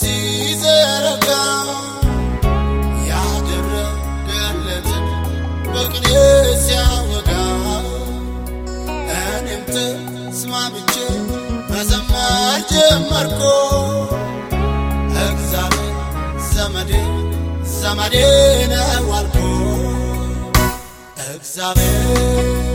ሲዘረጋ ያደረገለትን በቅኔ ሲያወጋ እኔም ተስማምቼ መዘመር ጀመርኩ። እግዚአብሔር ዘመዴ ዘመዴ ነው አልኩ። እግዚአብሔር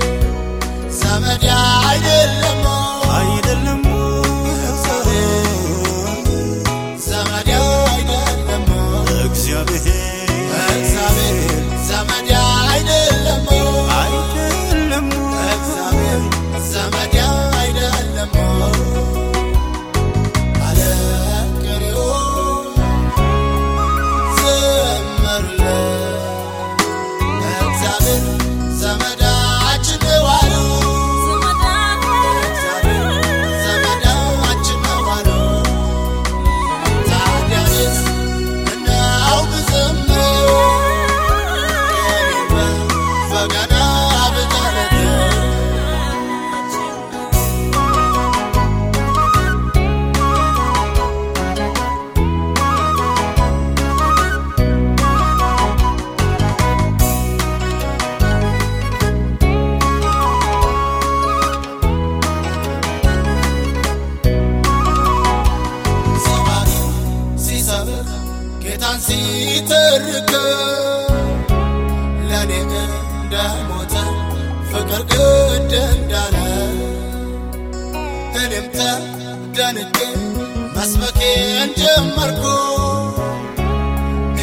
ፍቅር ግድ እንዳለ እኔም ተደንቄ መስበኬን ጀመርኩ።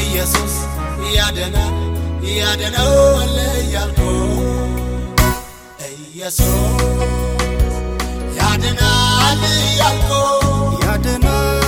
ኢየሱስ ያድናል ያድነዋል እያልኩ ኢየሱስ ያድናል እያልኩ ያድናል